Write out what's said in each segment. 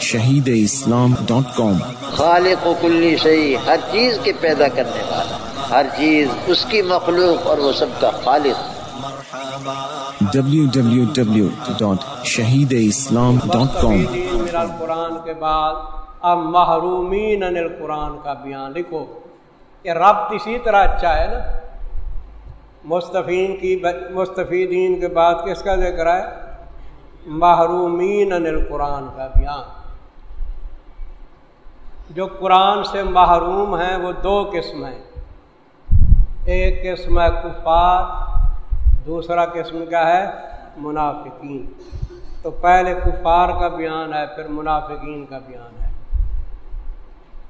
Shaheed Islam dot کام خالق و کلی شہی ہر چیز کے پیدا کرنے والا ہر چیز اس کی مخلوق اور وہ سب کا خالق۔ www.shahideislam.com قرآن کے بعد اب محرومین عن القرآن کا بیان لکھو یہ ربط اسی طرح اچھا ہے نا؟ مستفین کی مستفیدین کے بعد کس کا ذکر ہے؟ محرومین عن القرآن کا بیان۔ جو قرآن سے محروم ہیں، وہ دو قسم ہیں۔ ایک قسم ہے کفار، دوسرا قسم کیا ہے؟ منافقین۔ تو پہلے کفار کا بیان ہے، پھر منافقین کا بیان ہے۔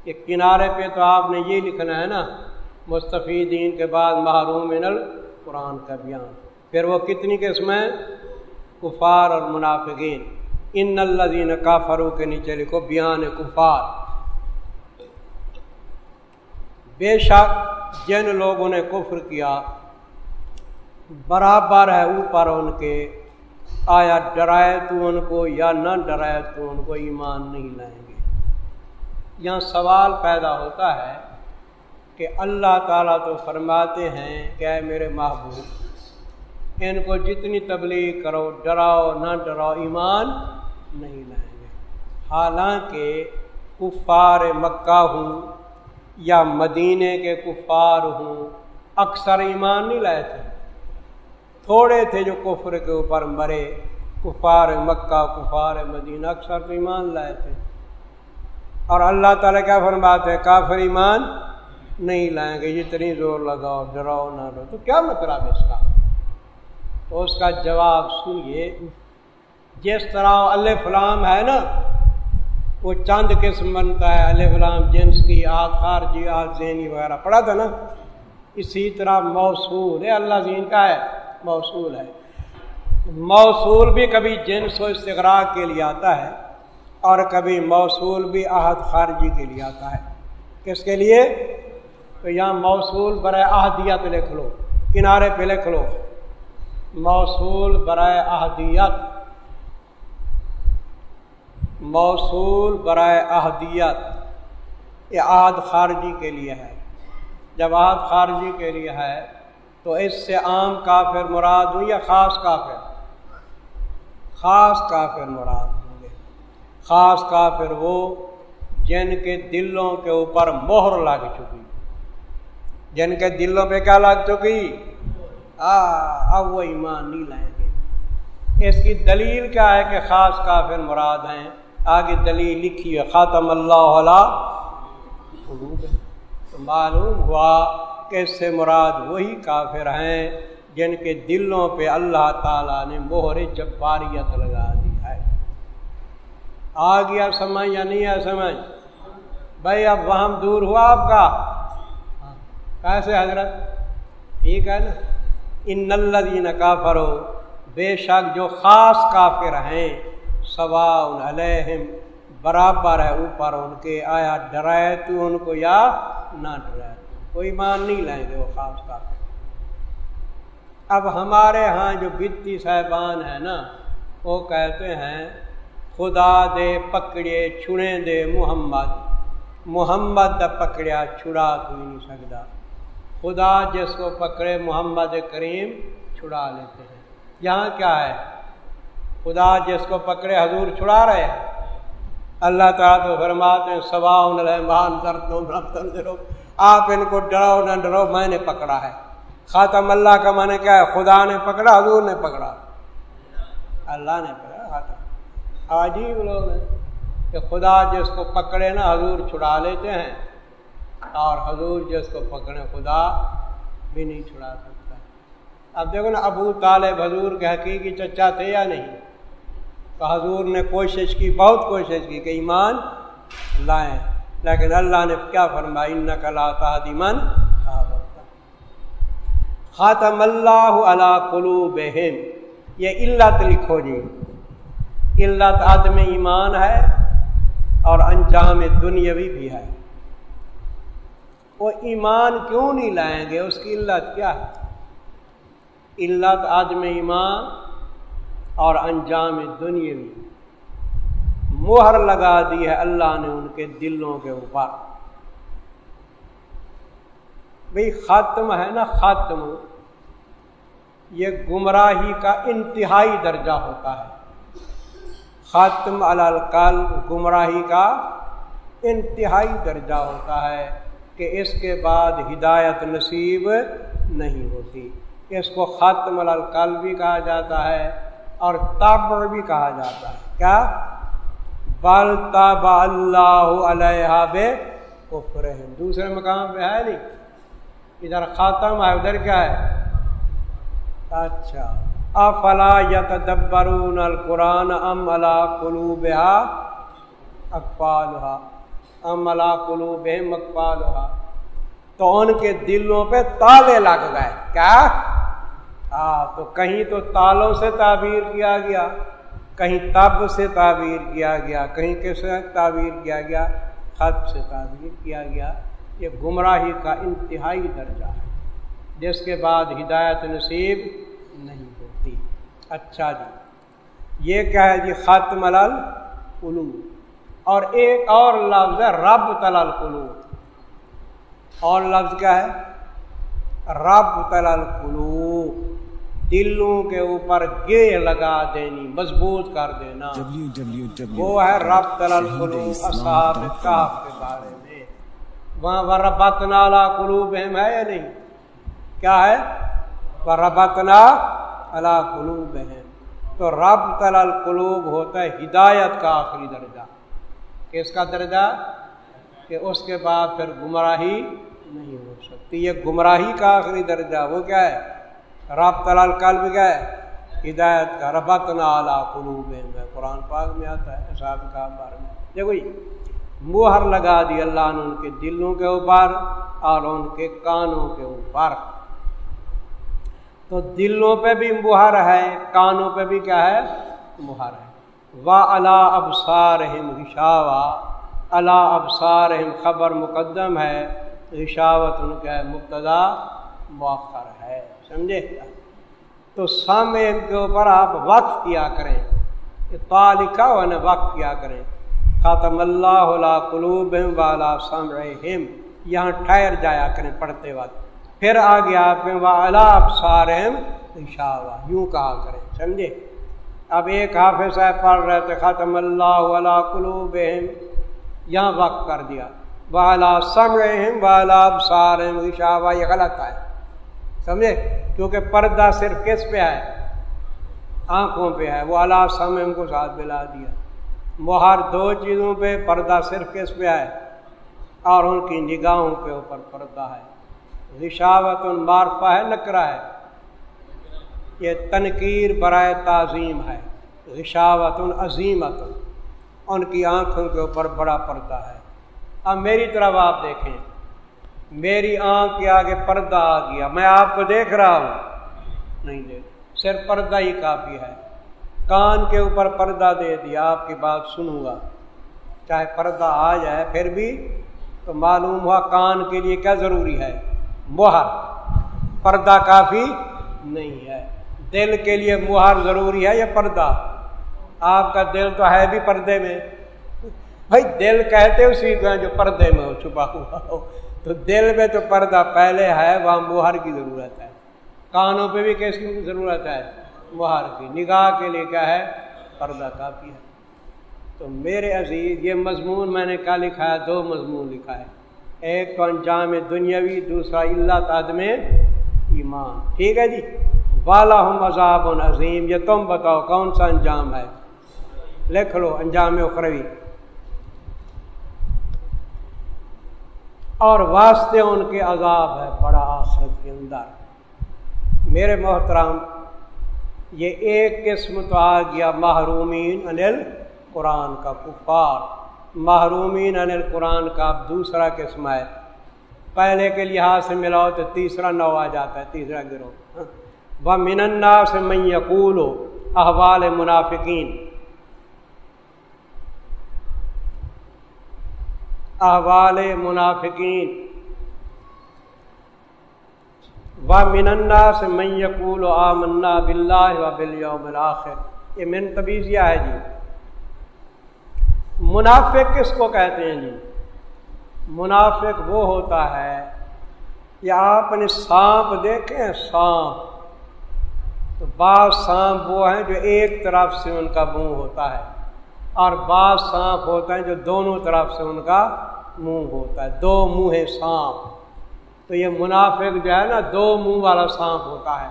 یہ کنارے پہ تو آپ نے یہ لکھنا ہے نا، مستفیدین کے بعد محروم من القرآن کا بیان۔ پھر وہ کتنی قسم ہے کفار اور منافقین۔ ان اللہ دین کافروں کے نیچے لکھو، بیان کفار۔ بے شک جن لوگوں نے کفر کیا، برابر ہے اوپر ان کے۔ آیا ڈرائے تو ان کو یا نہ ڈرائے تو ان کو ایمان نہیں لائیں گے۔ یہاں سوال پیدا ہوتا ہے کہ اللہ تعالیٰ تو فرماتے ہیں کہ میرے محبوب ان کو جتنی تبلیغ کرو، ڈراؤ، نہ ڈراؤ، ایمان نہیں لائیں گے۔ حالانکہ کفار مکہ ہوں یا مدینے کے کفار ہوں، اکثر ایمان نہیں لائے تھے۔ تھوڑے تھے جو کفر کے اوپر مرے۔ کفار مکہ، کفار مدینہ اکثر تو ایمان لائے تھے۔ اور اللہ تعالیٰ کیا فرماتے ہیں؟ کافر ایمان نہیں لائیں گے۔ جتنی زور لگاؤ، ڈراؤ، نہ ڈرو تو کیا مطلب اس کا؟ تو اس کا جواب سنیے۔ جس طرح اللہ فلام ہے نا، وہ چاند قسم بنتا ہے۔ علیہ فلام جنس کی آگ خارجی آگ زینی وغیرہ، پڑھا تھا نا؟ اسی طرح موصول ہے۔ اللہ زین کا ہے، موصول ہے۔ موصول بھی کبھی جنس و استغراق کے لیے آتا ہے اور کبھی موصول بھی عہد خارجی کے لیے آتا ہے۔ کس کے لیے؟ تو یہاں موصول برائے احدیت لکھ لو، کنارے پہ لکھ لو۔ موصول برائے احدیت۔ موصول برائے احدیت۔ یہ عہد خارجی کے لیے ہے۔ جب عہد خارجی کے لیے ہے، تو اس سے عام کافر مراد ہوں یا خاص کافر؟ خاص کافر مراد ہوں گے۔ خاص کافر وہ جن کے دلوں کے اوپر مہر لگ چکی۔ جن کے دلوں پہ کیا لگ چکی؟ اب وہ ایمان نہیں لائیں گے۔ اس کی دلیل کیا ہے کہ خاص کافر مراد ہیں؟ آگے دلیل لکھی ہے، خاتم اللہ علیہ تو معلوم ہوا کہ اس سے مراد وہی کافر ہیں جن کے دلوں پہ اللہ تعالیٰ نے مہر جباریت لگا دی ہے۔ آ گیا سمجھ یا نہیں ہے سمجھ بھائی، اب وہاں دور ہوا آپ کا؟ ہاں۔ کیسے حضرت؟ ٹھیک ہے نا ان الدین کافر ہو بے شک جو خاص کافر ہیں سوا علیہم، برابر ہے اوپر ان کے، آیا ڈرائے تو ان کو یا نہ ڈرائے۔ کوئی مان نہیں لائیں گے وہ خاص کافر۔ اب ہمارے ہاں جو بتی صاحبان ہیں نا، وہ کہتے ہیں، خدا دے پکڑے چھڑے دے محمد۔ محمد دا پکڑیا، چھڑا تو ہی نہیں سکتا۔ خدا جس کو پکڑے محمد کریم چھڑا لیتے ہیں۔ یہاں کیا ہے؟ خدا جس کو پکڑے حضور چھڑا رہے ہیں۔ اللہ تعالیٰ تو فرماتے ہیں، سواؤن درد آپ ان کو ڈراؤ، نہ ڈرو میں نے پکڑا ہے۔ خاتم اللہ کا میں نے کیا ہے؟ خدا نے پکڑا، حضور نے پکڑا۔ اللہ نے پکڑا، خاتم۔ عجیب لوگ ہیں کہ خدا جس کو پکڑے نا حضور چھڑا لیتے ہیں۔ اور حضور جس کو پکڑے، خدا بھی نہیں چھڑا سکتا۔ اب دیکھو نا، ابو طالب حضور کے حقیقی چچا تھے یا نہیں؟ تو حضور نے کوشش کی، بہت کوشش کی کہ ایمان لائیں۔ لیکن اللہ نے کیا فرمایا؟ ان کلا تعدیمن خاتم اللہ علا قلوب یہ علت لکھو جی۔ علت عدم ایمان ہے اور انجام دنیاوی بھی ہے۔ وہ ایمان کیوں نہیں لائیں گے؟ اس کی علت کیا ہے؟ علت عدم ایمان اور انجام دنیا میں۔ مہر لگا دی ہے اللہ نے ان کے دلوں کے اوپر۔ بھئی ختم ہے نا ختم۔ یہ گمراہی کا انتہائی درجہ ہوتا ہے۔ ختم الکل گمراہی کا انتہائی درجہ ہوتا ہے۔ کہ اس کے بعد ہدایت نصیب نہیں ہوتی۔ اس کو ختم الکل بھی کہا جاتا ہے اور تب بھی کہا جاتا ہے۔ کیا؟ بل تب اللہ علیہ بے دوسرے مقام پہ ہے نہیں۔ ادھر خاتم ہے، ادھر کیا ہے؟ اچھا۔ افلا یتدبرون القرآن ام الا قلوبها اقفالها ام الا قلوبهم اقفالها تو ان کے دلوں پہ تالے لگ گئے۔ کیا؟ ہاں تو کہیں تو تالوں سے تعبیر کیا گیا، کہیں تب سے تعبیر کیا گیا، کہیں کس تعبیر کیا گیا؟ خط سے تعبیر کیا گیا۔ یہ گمراہی کا انتہائی درجہ ہے۔ جس کے بعد ہدایت نصیب نہیں ہوتی۔ اچھا جی یہ کیا ہے جی؟ ختم القلو اور ایک اور لفظ ہے رب تلال قلو اور لفظ کیا ہے؟ رب تلال قلو دلوں کے اوپر گے لگا دینی مضبوط کر دینا۔ وہ ہے رب تلال قلو اصحاب کے بارے میں۔ وہاں وربت نالا قلوب ہے یا نہیں؟ کیا ہے؟ وربتنا اللہ قلوب ہے تو رب تل قلوب ہوتا ہے ہدایت کا آخری درجہ۔ کس کا درجہ کہ اس کے بعد پھر گمراہی نہیں ہو سکتی۔ یہ گمراہی کا آخری درجہ وہ کیا ہے؟ رب تلال قلب کیا ہے؟ ہدایت کا۔ ربت نالا قلوب ہے قرآن پاک میں آتا ہے صاحب کا بارے میں۔ دیکھو جی، مہر لگا دی اللہ نے ان کے دلوں کے اوپر اور ان کے کانوں کے اوپر۔ تو دلوں پہ بھی مہر ہے، کانوں پہ بھی کیا ہے؟ مہر ہے۔ وا اللہ ابسار رشاوا اللہ ابسار خبر مقدم ہے رشاوت ان کا مبتدا مؤخر ہے، سمجھے؟ تو سامع کے اوپر آپ وقت کیا کریں لکھا ہوا نا وقت کیا کریں۔ خاتم اللہ قلوب والا سمرحم یہاں ٹھہر جایا کریں پڑھتے وقت۔ پھر آ گیا آپ میں وہ سارم یوں کہا کریں، سمجھے؟ اب ایک حافظ صاحب پڑھ رہے تھے، ختم اللہ علا قلوب یہاں وقت کر دیا۔ والا سمرحم والا سارم اشاوا یہ غلط ہے۔ سمجھے؟ کیونکہ پردہ صرف کس پہ ہے؟ آنکھوں پہ ہے۔ وہ اللہ سمم کو ساتھ ملا دیا۔ مہر دو چیزوں پہ پردہ صرف کس پہ ہے؟ اور ان کی نگاہوں کے اوپر پردہ ہے۔ رشاوت المارفا ہے نکرا ہے۔ یہ تنقیر برائے تعظیم ہے رشاوت العظیمت ان کی آنکھوں کے اوپر بڑا پردہ ہے۔ اب میری طرف آپ دیکھیں، میری آنکھ کے آگے پردہ آ گیا۔ میں آپ کو دیکھ رہا ہوں۔ نہیں دیکھ، صرف پردہ ہی کافی ہے۔ کان کے اوپر پردہ دے دیا، آپ کی بات سنوں گا۔ چاہے پردہ آ جائے پھر بھی، تو معلوم ہوا کان کے لیے کیا ضروری ہے؟ مہر۔ پردہ کافی نہیں ہے۔ دل کے لیے مہر ضروری ہے یا پردہ؟ آپ کا دل تو ہے بھی پردے میں۔ بھائی دل کہتے اسی کا جو پردے میں ہو، چھپا ہوا ہو۔ تو دل میں تو پردہ پہلے ہے، وہاں مہر کی ضرورت ہے۔ کانوں پہ بھی کیسی کی ضرورت ہے؟ مہار کی۔ نگاہ کے لیے کیا ہے؟ پردہ کافی ہے۔ تو میرے عزیز، یہ مضمون میں نے کیا لکھا ہے؟ دو مضمون لکھا ہے۔ ایک تو انجام دنیاوی، دوسرا اللہ تعدم ایمان۔ ٹھیک ہے جی؟ والا ہوں مذہب عظیم، یہ تم بتاؤ کون سا انجام ہے؟ لکھ لو، انجام اخروی۔ اور واسطے ان کے عذاب ہے بڑا آسرت کے اندر۔ میرے محترام یہ ایک قسم تو آ گیا محرومین انل قرآن کا کفار۔ محرومین انل قرآن کا اب دوسرا قسم ہے۔ پہلے کے لحاظ سے ملاؤ تو تیسرا نو آ جاتا ہے، تیسرا گروہ۔ وہ مننا سے میں یقول احوال منافقین احوال منافقین و مننا سے میں یقول و آمنا بلّہ و بلیوم الآخر یہ منتبیزیہ ہے جی۔ منافق کس کو کہتے ہیں جی؟ منافق وہ ہوتا ہے کہ آپ نے سانپ دیکھے سانپ۔ تو بعض سانپ وہ ہیں جو ایک طرف سے ان کا منہ ہوتا ہے اور بعض سانپ ہوتا ہے جو دونوں طرف سے ان کا منہ ہوتا ہے، دو منہ ہے سانپ۔ تو یہ منافق جو ہے نا، دو منہ والا سانپ ہوتا ہے۔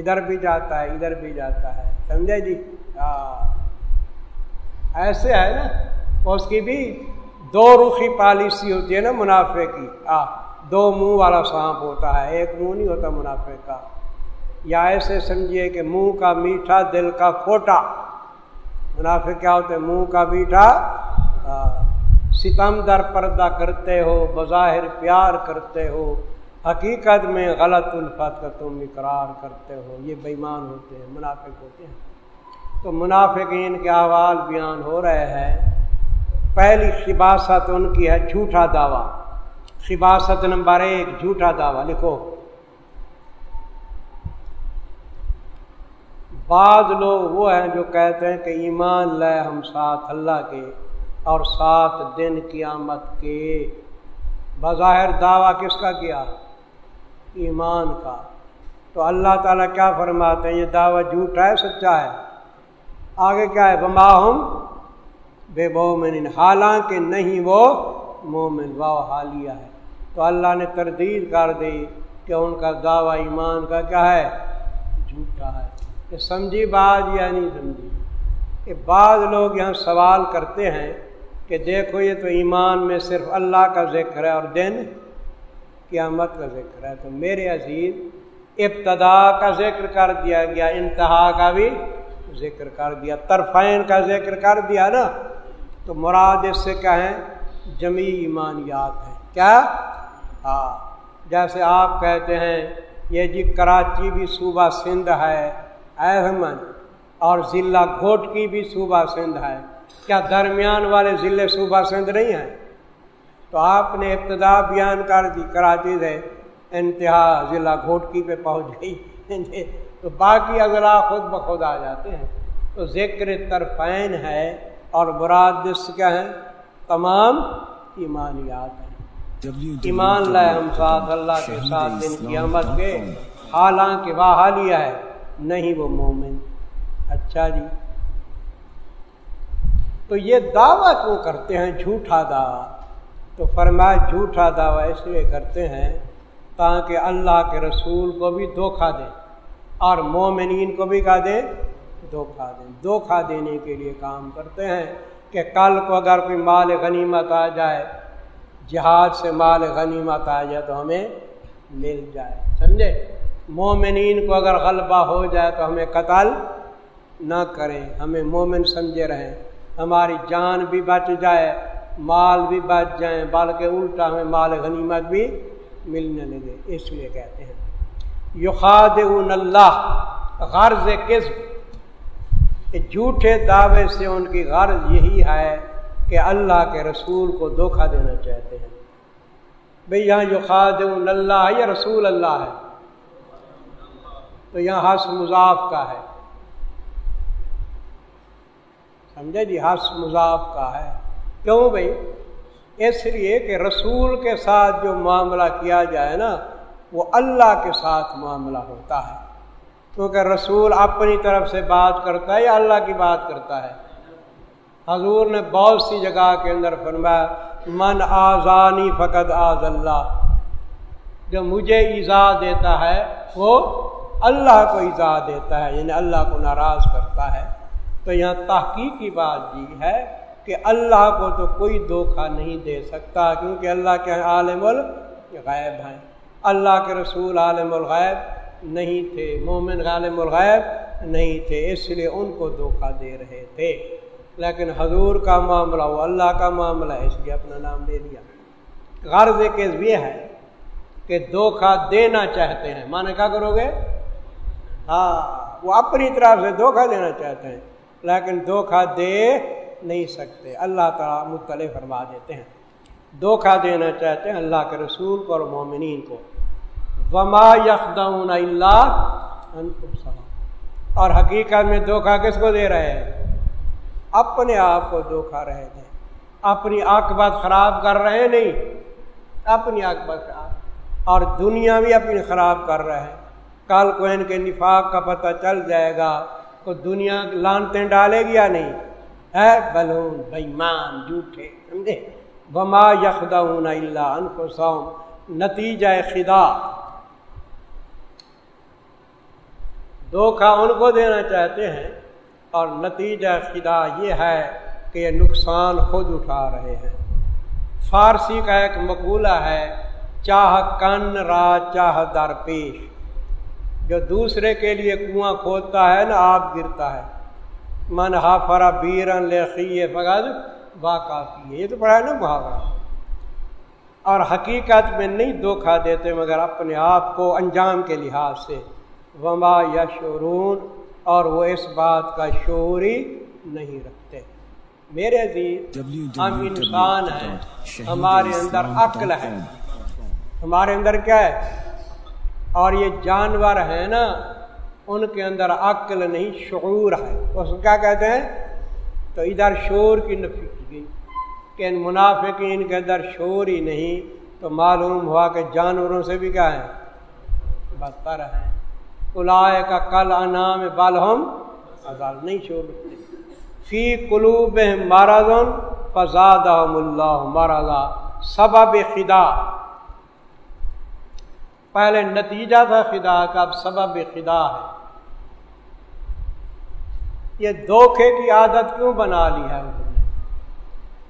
ادھر بھی جاتا ہے، ادھر بھی جاتا ہے۔ سمجھے جی؟ ہاں۔ ایسے ہے نا، اس کی بھی دو رخی پالیسی ہوتی ہے نا منافع کی۔ آ دو منہ والا سانپ ہوتا ہے، ایک منہ نہیں ہوتا منافع کا۔ یا ایسے سمجھیے کہ منہ کا میٹھا دل کا کھوٹا منافع کیا ہوتے منہ کا میٹھا ستم در پردہ کرتے ہو، بظاہر پیار کرتے ہو، حقیقت میں غلط الفت کا تم اقرار کرتے ہو۔ یہ بےمان ہوتے ہیں، منافق ہوتے ہیں۔ تو منافقین کے احوال بیان ہو رہے ہیں۔ پہلی خباست ان کی ہے، جھوٹا دعویٰ۔ خباست نمبر ایک، جھوٹا دعویٰ۔ لکھو۔ بعض لوگ وہ ہیں جو کہتے ہیں کہ ایمان لے ہم ساتھ اللہ کے اور سات دن قیامت کے۔ بظاہر دعویٰ کس کا کیا؟ ایمان کا۔ تو اللہ تعالیٰ کیا فرماتے ہیں؟ یہ دعویٰ جھوٹا ہے، سچا ہے؟ آگے کیا ہے؟ بما ہم بے مومن حالانکہ نہیں، وہ مومن، واہ، حالیہ ہے۔ تو اللہ نے تردید کر دی کہ ان کا دعویٰ ایمان کا کیا ہے؟ جھوٹا ہے۔ کہ سمجھی بات یا نہیں سمجھی کہ بعض لوگ یہاں سوال کرتے ہیں کہ دیکھو یہ تو ایمان میں صرف اللہ کا ذکر ہے اور دن قیامت کا ذکر ہے۔ تو میرے عزیز، ابتدا کا ذکر کر دیا گیا، انتہا کا بھی ذکر کر دیا، طرفین کا ذکر کر دیا نا۔ تو مراد اس سے کیا ہے؟ جمی ایمانیات ہیں کیا؟ ہاں۔ جیسے آپ کہتے ہیں، یہ جی کراچی بھی صوبہ سندھ ہے احمد اور ضلع گھوٹ کی بھی صوبہ سندھ ہے۔ کیا درمیان والے ضلع صوبہ سندھ نہیں ہیں؟ تو آپ نے ابتدا بیان کر دی کراچی سے انتہا ضلع گھوٹکی پہ پہنچ گئی۔ تو باقی اضلاع خود بخود آ جاتے ہیں۔ تو ذکر ترفین ہے اور براد کیا ہے تمام ایمانیات ہیں۔ ایمان لائے ہم ساتھ اللہ کے ساتھ، دن کی آمد کے۔ حالانکہ وہ حالیہ ہے۔ نہیں وہ مومن۔ اچھا جی۔ تو یہ دعویٰ کیوں کرتے ہیں جھوٹا دعویٰ؟ تو فرمایا جھوٹا دعویٰ اس لیے کرتے ہیں تاکہ اللہ کے رسول کو بھی دھوکھا دیں اور مومنین کو بھی کہا دیں دھوکھا دیں۔ دھوکھا دینے کے لیے کام کرتے ہیں کہ کل کو اگر کوئی مال غنیمت آ جائے، جہاد سے مال غنیمت آ جائے تو ہمیں مل جائے۔ سمجھے؟ مومنین کو اگر غلبہ ہو جائے تو ہمیں قتل نہ کریں۔ ہمیں مومن سمجھے رہیں۔ ہماری جان بھی بچ جائے، مال بھی بچ جائیں، بلکہ الٹا ہمیں مال غنیمت بھی ملنے لگے اس لیے کہتے ہیں یخاد اللہ، غرض کس؟ جھوٹے دعوے سے ان کی غرض یہی ہے کہ اللہ کے رسول کو دھوکہ دینا چاہتے ہیں۔ بھئی یہاں یخاد اللہ یا رسول اللہ ہے۔ تو یہاں ہس مضاف کا ہے۔ سمجھے جی؟ ہس مضاف کا ہے۔ کیوں بھائی اس لیے کہ رسول کے ساتھ جو معاملہ کیا جائے نا، وہ اللہ کے ساتھ معاملہ ہوتا ہے۔ کیونکہ رسول اپنی طرف سے بات کرتا ہے یا اللہ کی بات کرتا ہے؟ حضور نے بہت سی جگہ کے اندر فرمایا، من آزانی فقط آز اللہ جو مجھے ایزا دیتا ہے، وہ اللہ کو ایزا دیتا ہے یعنی اللہ کو ناراض کرتا ہے۔ تو یہاں تحقیق کی بات یہ ہے کہ اللہ کو تو کوئی دھوکھا نہیں دے سکتا، کیونکہ اللہ کے عالم الغیب ہیں۔ اللہ کے رسول عالم الغیب نہیں تھے، مومن عالم الغیب نہیں تھے، اس لیے ان کو دھوکہ دے رہے تھے۔ لیکن حضور کا معاملہ، وہ اللہ کا معاملہ ہے، اس لیے اپنا نام دے دیا۔ غرض کے یہ ہے کہ دھوکہ دینا چاہتے ہیں۔ مانے کیا کرو گے؟ ہاں وہ اپنی طرف سے دھوکہ دینا چاہتے ہیں، لیکن دھوکہ دے نہیں سکتے۔ اللہ تعالیٰ مختلف فرما دیتے ہیں۔ دھوکہ دینا چاہتے ہیں اللہ کے رسول کو اور مومنین کو۔ وما اللہ اور حقیقت میں دھوکہ کس کو دے رہے ہیں؟ اپنے آپ کو دھوکہ رہے تھے اپنی آکبت خراب کر رہے ہیں نہیں، اپنی آکبت خراب۔ اور دنیا بھی اپنی خراب کر رہے ہیں۔ کل کو ان کے نفاق کا پتہ چل جائے گا تو دنیا لانتے ڈالے گی یا نہیں۔ ہے بلون، بےمان، جھوٹے، سمجھے؟ بما یخدا اللہ ان کو سوم نتیجہ خدا۔ دھوکھا ان کو دینا چاہتے ہیں اور نتیجہ خدا یہ ہے کہ یہ نقصان خود اٹھا رہے ہیں۔ فارسی کا ایک مقولہ ہے، چاہ کن را، چاہ در پیش۔ جو دوسرے کے لیے کنواں کھودتا ہے نا آپ گرتا ہے۔ من ہافرا بیرن لے فغد با کافی ہے۔ یہ تو پڑھا ہے نا محاورہ۔ اور حقیقت میں نہیں دھوکھا دیتے مگر اپنے آپ کو انجام کے لحاظ سے۔ وما یا شورون اور وہ اس بات کا شعور ہی نہیں رکھتے۔ میرے عزیز ہم انسان ہیں۔ ہمارے اندر عقل ہے۔ ہمارے اندر کیا ہے؟ اور یہ جانور ہیں نا، ان کے اندر عقل نہیں، شعور ہے۔ اس کو کیا کہتے ہیں؟ تو ادھر شور کی نفی کی گئی۔ کہ ان منافقین کے اندر شور ہی نہیں، تو معلوم ہوا کہ جانوروں سے بھی کیا ہے بدتر ہے الائے کا کل انام بالحم آزاد نہیں شور۔ رکھتے فی قلوب مارازن فزاد اللہ مارازا سبب خدا۔ پہلے نتیجہ تھا خدا کا، اب سبب خدا ہے۔ یہ دھوکھے کی عادت کیوں بنا لی ہے انہوں نے؟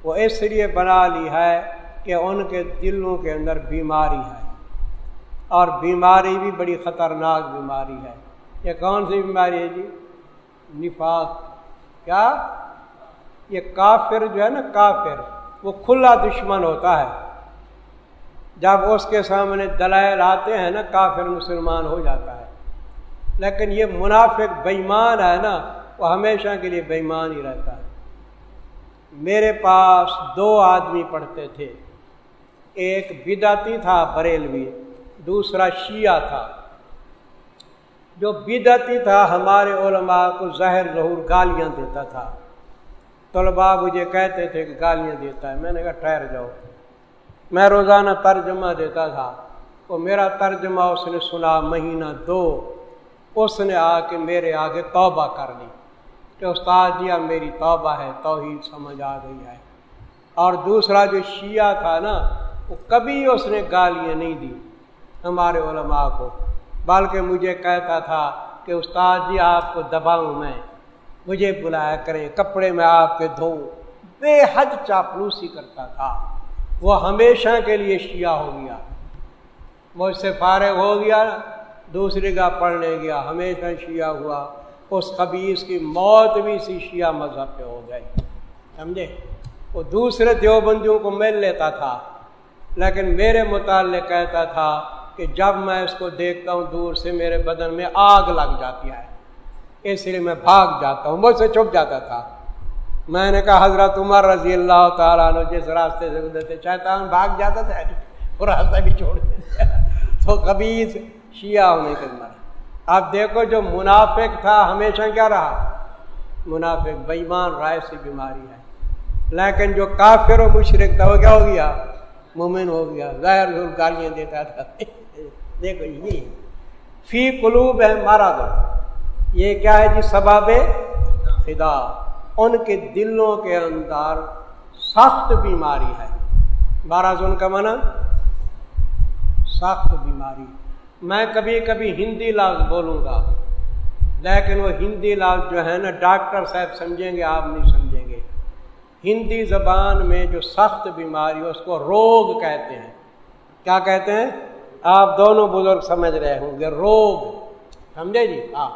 وہ اس لیے بنا لی ہے کہ ان کے دلوں کے اندر بیماری ہے۔ اور بیماری بھی بڑی خطرناک بیماری ہے۔ یہ کون سی بیماری ہے جی؟ نفاق۔ کیا؟ یہ کافر جو ہے نا، کافر۔ وہ کھلا دشمن ہوتا ہے۔ جب اس کے سامنے دلائل آتے ہیں نا، کافر مسلمان ہو جاتا ہے۔ لیکن یہ منافق بےمان ہے نا، وہ ہمیشہ کے لیے بےمان ہی رہتا ہے۔ میرے پاس دو آدمی پڑھتے تھے۔ ایک بدعتی تھا بریلوی، دوسرا شیعہ تھا۔ جو بدعتی تھا، ہمارے علماء کو زہر ظہور گالیاں دیتا تھا۔ طلباء مجھے کہتے تھے کہ گالیاں دیتا ہے۔ میں نے کہا، ٹھہر جاؤ۔ میں روزانہ ترجمہ دیتا تھا وہ میرا ترجمہ اس نے سنا مہینہ دو۔ اس نے آ کے میرے آگے توبہ کر لی۔ کہ استاد جی اب میری توبہ ہے، توحید سمجھ آ گئی ہے۔ اور دوسرا جو شیعہ تھا نا، وہ کبھی اس نے گالیاں نہیں دی ہمارے علماء کو۔ بلکہ مجھے کہتا تھا کہ استاد جی آپ کو دباؤں میں، مجھے بلایا کریں، کپڑے میں آپ کے دھوؤں بے حد چاپلوسی کرتا تھا۔ وہ ہمیشہ کے لیے شیعہ ہو گیا۔ مجھ سے فارغ ہو گیا دوسری کا پڑھنے گیا، ہمیشہ شیعہ ہوا۔ اس قبیص کی موت بھی اسی شیعہ مذہب پہ ہو گئی۔ سمجھے؟ وہ دوسرے دیوبندیوں کو مل لیتا تھا، لیکن میرے متعلق کہتا تھا کہ جب میں اس کو دیکھتا ہوں، دور سے میرے بدن میں آگ لگ جاتی ہے، اس لیے میں بھاگ جاتا ہوں، مجھ سے چھپ جاتا تھا۔ میں نے کہا حضرت عمر رضی اللہ تعالیٰ عنہ جس راستے سے گزرتے، شیطان بھاگ جاتا تھا وہ راستہ بھی چھوڑ دیتے تو کبھی شیعہ ہونے کے اندر اب دیکھو جو منافق تھا، ہمیشہ کیا رہا؟ منافق بےمان رائے سے بیماری ہے۔ لیکن جو کافر و مشرق تھا، وہ کیا ہو گیا؟ مومن ہو گیا۔ ظاہر گالیاں دیتا تھا۔ دیکھو یہ۔ فی قلوب ہے مارا دو یہ کیا ہے جی؟ سباب خدا۔ ان کے دلوں کے اندر سخت بیماری ہے۔ بارہ زون کا منع سخت بیماری۔ میں کبھی کبھی ہندی لفظ بولوں گا، لیکن وہ ہندی لفظ جو ہے نا، ڈاکٹر صاحب سمجھیں گے، آپ نہیں سمجھیں گے۔ ہندی زبان میں جو سخت بیماری اس کو روگ کہتے ہیں۔ کیا کہتے ہیں؟ آپ دونوں بزرگ سمجھ رہے ہوں گے، روگ۔ سمجھے جی؟ ہاں۔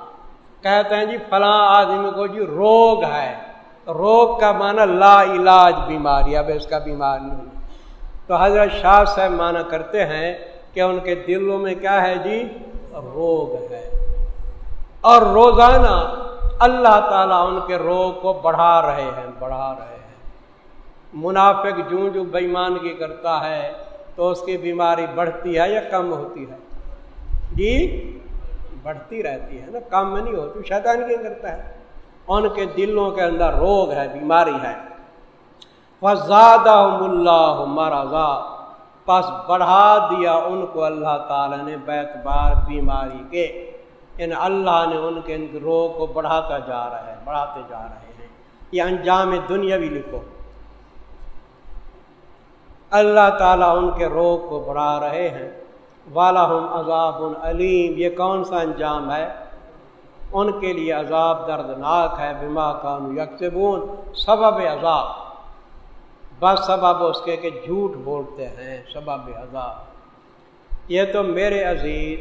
کہتے ہیں جی فلاں آدمی کو جی روگ ہے۔ روگ کا معنی لا علاج بیماری، اب اس کا بیمار نہیں۔ تو حضرت شاہ صاحب معنی کرتے ہیں کہ ان کے دلوں میں کیا ہے جی؟ روگ ہے۔ اور روزانہ اللہ تعالیٰ ان کے روگ کو بڑھا رہے ہیں، بڑھا رہے ہیں۔ منافق جوں جو بےمانگی کرتا ہے تو اس کی بیماری بڑھتی ہے یا کم ہوتی ہے؟ جی بڑھتی رہتی ہے نا، کم نہیں ہوتی، شیطان کیا کرتا ہے؟ ان کے دلوں کے اندر روگ ہے، بیماری ہے۔ فزادہ اللہ مرضا۔ پس بڑھا دیا ان کو اللہ تعالیٰ نے بیت بار بیماری کے۔ ان اللہ نے ان کے روگ کو بڑھاتا جا رہا ہے، بڑھاتے جا رہے ہیں۔ یہ انجام دنیا بھی لکھو۔ اللہ تعالیٰ ان کے روگ کو بڑھا رہے ہیں۔ والا ہم عذاب علیم یہ کون سا انجام ہے؟ ان کے لیے عذاب دردناک ہے، بما کان یکسبون، سبب عذاب۔ بس سبب اس کے کہ جھوٹ بولتے ہیں، سبب عذاب۔ یہ تو میرے عزیز،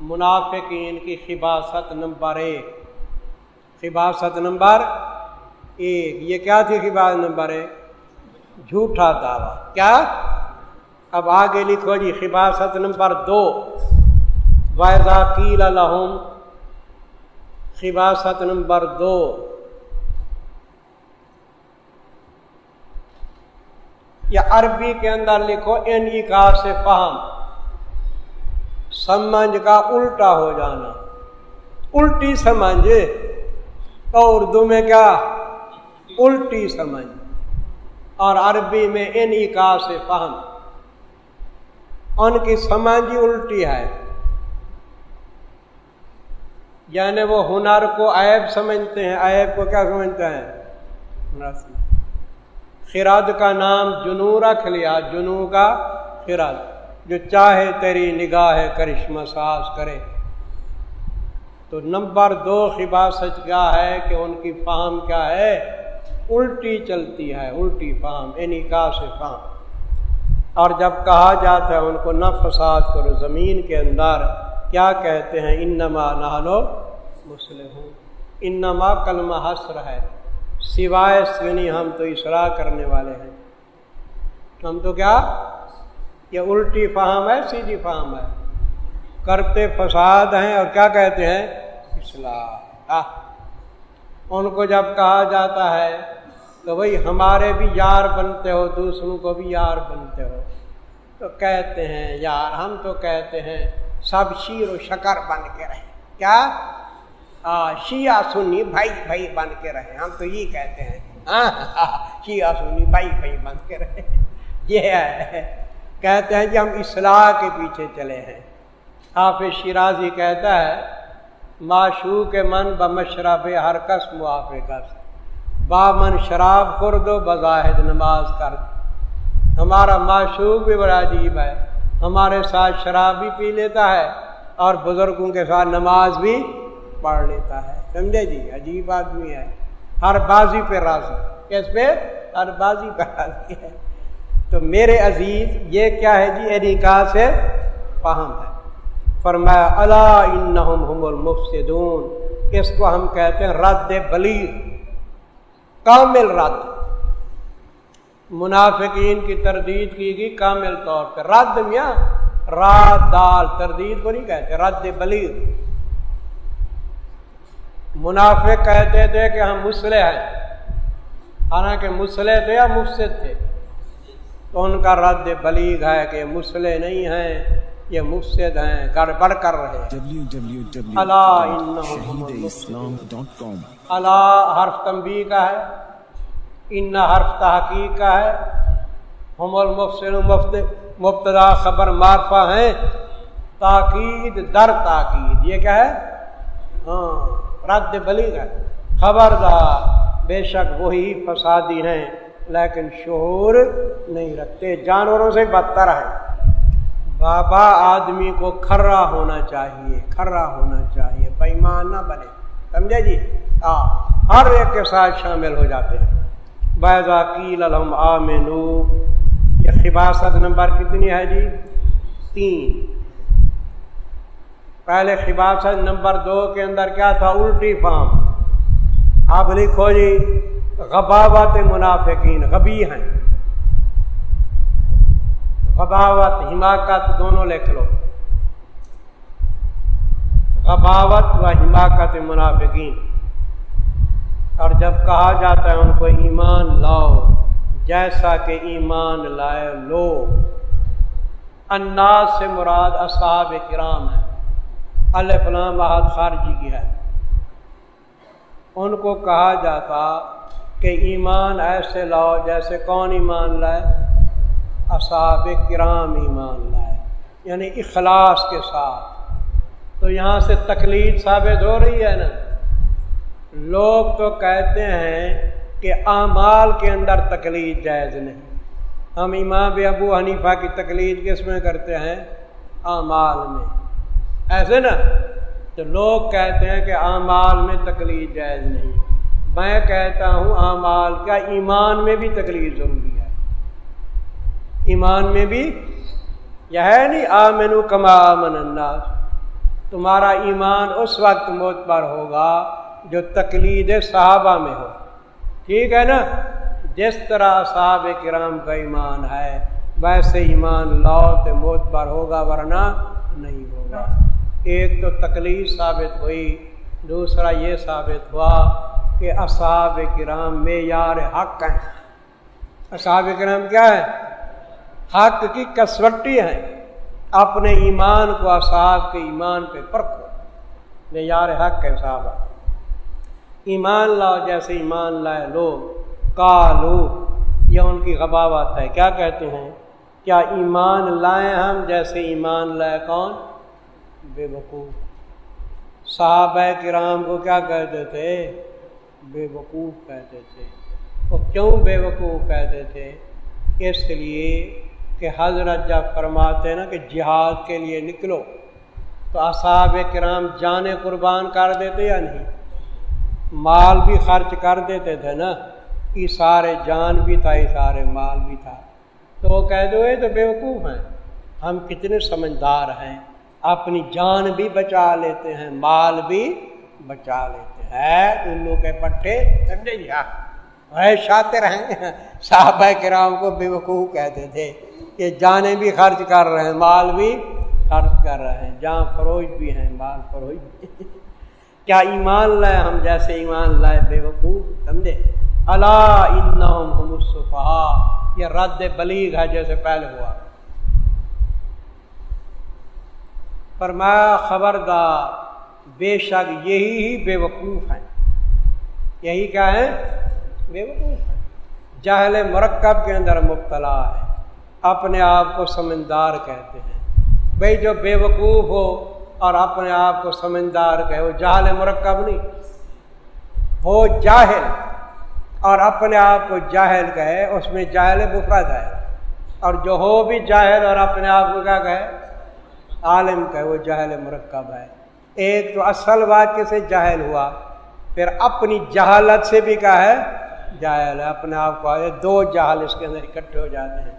منافقین کی خباست نمبر ایک۔ خباست نمبر ایک، یہ کیا تھی خباست نمبر ایک؟ جھوٹا دعویٰ۔ کیا؟ اب آگے لکھو جی خباست نمبر دو۔ وائزا کیل الحم خباست نمبر دو۔ یا عربی کے اندر لکھو ان کا سے فہم۔ سمجھ کا الٹا ہو جانا۔ الٹی سمجھ۔ اور اردو میں کیا؟ الٹی سمجھ۔ اور عربی میں ان کا سے فہم۔ ان کی سمجھ ہی الٹی ہے۔ یعنی وہ ہنر کو عیب سمجھتے ہیں، عیب کو کیا سمجھتے ہیں؟ خراد کا نام جنو رکھ لیا، جنو کا خراد۔ جو چاہے تیری نگاہ کرشمہ ساز کرے۔ تو نمبر دو خبا سچ کیا ہے کہ ان کی فہم کیا ہے؟ الٹی چلتی ہے، الٹی فہم اینی کا سے فہم۔ اور جب کہا جاتا ہے ان کو نہ فساد کرو، زمین کے اندر کیا کہتے ہیں؟ انما نالو مسلم ہوں انما کلمہ حسر ہے۔ سوائے سنی ہم تو اصلاح کرنے والے ہیں۔ ہم تو کیا؟ یہ الٹی فہم ہے، سیدھی فہم ہے۔ کرتے فساد ہیں اور کیا کہتے ہیں؟ اصلاح۔ ان کو جب کہا جاتا ہے تو بھائی ہمارے بھی یار بنتے ہو، دوسروں کو بھی یار بنتے ہو۔ تو کہتے ہیں، یار ہم تو کہتے ہیں سب شیر و شکر بن کے رہے۔ کیا؟ شیعہ سنی بھائی بھائی بن کے رہے۔ ہم تو یہ کہتے ہیں۔ شیعہ سنی بھائی بھائی بن کے رہے۔ یہ ہے۔ کہتے ہیں کہ ہم اصلاح کے پیچھے چلے ہیں۔ حافظ شیرازی کہتا ہے معشو کے من بمشرف ہر کس معاف کس با من شراب خرد و بظاہد نماز کر ہمارا معشوق بھی بڑا عجیب ہے۔ ہمارے ساتھ شراب بھی پی لیتا ہے اور بزرگوں کے ساتھ نماز بھی پڑھ لیتا ہے۔ سمجھے جی؟ عجیب آدمی ہے۔ ہر بازی پہ راضی۔ کس پہ؟ ہر بازی پہ راضی ہے۔ تو میرے عزیز، یہ کیا ہے جی؟ نکاح سے فہم ہے۔ فرمایا اللہ انہم المفسدون اس کو ہم کہتے ہیں رد بلیغ، کامل رد۔ منافقین کی تردید کی گئی کامل طور پہ۔ رد میاں رات دال تردید کو نہیں کہتے رد بلیغ۔ منافق کہتے تھے کہ ہم مسلح ہیں۔ حالانکہ مسلح تھے یا مفسد تھے؟ تو ان کا رد بلیغ ہے کہ مسلح نہیں ہیں یہ مفسد ہیں گڑبڑ کر رہے ہیں۔ اللہ حرف تنبی کا ہے۔ ان حرف تحقیق کا ہے۔ ہم المفسد مفت مبتدا خبر معرفہ ہیں۔ تاکید، در تاکید، یہ کیا ہے؟ ہاں رد بلیغ ہے۔ خبردار، بے شک وہی فسادی ہیں، لیکن شعور نہیں رکھتے۔ جانوروں سے بدتر ہے بابا آدمی کو کھرا ہونا چاہیے کھرا ہونا چاہیے بےمان نہ بنے۔ سمجھے جی؟ آ ہر ایک کے ساتھ شامل ہو جاتے ہیں۔ بیضا کیل الحم آمنو؟ یہ خباست نمبر کتنی ہے جی؟ تین۔ پہلے خباست نمبر دو کے اندر کیا تھا؟ الٹی فام۔ آپ لکھو جی غباوت منافقین، غبی ہیں۔ غباوت، حماقت دونوں لکھ لو۔ غباوت و حماقت منافقین۔ اور جب کہا جاتا ہے ان کو ایمان لاؤ، جیسا کہ ایمان لائے لو انداز سے مراد اصحاب کرام ہے اللہ فلاں بہت خارجی کی ہے۔ ان کو کہا جاتا کہ ایمان ایسے لاؤ جیسے کون ایمان لائے؟ اصحاب کرام ایمان لائے یعنی اخلاص کے ساتھ۔ تو یہاں سے تکلیف ثابت ہو رہی ہے نا۔ لوگ تو کہتے ہیں کہ اعمال کے اندر تکلیف جائز نہیں۔ ہم امام ابو حنیفہ کی تکلیف کس میں کرتے ہیں؟ اعمال میں۔ ایسے نا؟ تو لوگ کہتے ہیں کہ اعمال میں تکلیف جائز نہیں۔ میں کہتا ہوں اعمال کا ایمان میں بھی تکلیف ضروری ہے۔ ایمان میں بھی یہ ہے نہیں آمن کما امن تمہارا ایمان اس وقت موت پر ہوگا جو تکلید صحابہ میں ہو۔ ٹھیک ہے نا؟ جس طرح صحاب کرام کا ایمان ہے، ویسے ایمان لاؤ موت پر ہوگا ورنہ نہیں ہوگا۔ ایک تو تکلیف ثابت ہوئی، دوسرا یہ ثابت ہوا کہ اصحاب کرام معیار حق ہیں۔ اصحاب کرام کیا ہے؟ حق کی کسوٹی ہے اپنے ایمان کو اصحاب کے ایمان پہ پرکھو۔ معیار حق ہے صاحب ایمان لاؤ جیسے ایمان لائے لوگ۔ کالو یہ ان کی غباوت ہے۔ کیا کہتے ہیں؟ کیا ایمان لائیں ہم جیسے ایمان لائے کون؟ بے وقوف۔ صحابہ کرام کو کیا کہتے تھے؟ بے وقوف کہتے تھے۔ وہ کیوں بے وقوف کہتے تھے؟ اس لیے کہ حضرت جب فرماتے نا کہ جہاد کے لیے نکلو، تو اصحاب کرام جان قربان کر دیتے یا نہیں؟ مال بھی خرچ کر دیتے تھے نا سارے جان بھی تھا سارے مال بھی تھا۔ تو وہ کہہ دو یہ تو بیوقوف ہیں۔ ہم کتنے سمجھدار ہیں۔ اپنی جان بھی بچا لیتے ہیں، مال بھی بچا لیتے ہیں۔ الو کے پٹھے سمجھے جی شاطر ہیں صحابہ کرام کو بے وقوف کہتے تھے کہ جانیں بھی خرچ کر رہے ہیں، مال بھی خرچ کر رہے ہیں۔ جان فروش بھی ہیں، مال فروش بھی کیا ایمان لائے ہم جیسے ایمان لائے بے وقوف سمجھے اللہ صفحا یہ رد بلیغ ہے جیسے پہلے ہوا۔ پر خبردار، بے شک یہی ہی بے وقوف ہیں۔ یہی کیا ہے بے وقوف ہے جہل مرکب کے اندر مبتلا ہے اپنے آپ کو سمجھدار کہتے ہیں۔ بھائی، جو بے وقوف ہو اور اپنے آپ کو سمجھدار کہے وہ جاہل مرکب نہیں۔ ہو جاہل اور اپنے آپ کو جاہل کہے، اس میں جاہل مفرد ہے۔ اور جو ہو بھی جاہل اور اپنے آپ کو کیا کہے؟ عالم کہے، وہ جاہل مرکب ہے۔ ایک تو اصل واقع سے جاہل ہوا، پھر اپنی جہالت سے بھی کیا ہے، جاہل ہے۔ اپنے آپ کو دو جہل اس کے اندر اکٹھے ہو جاتے ہیں۔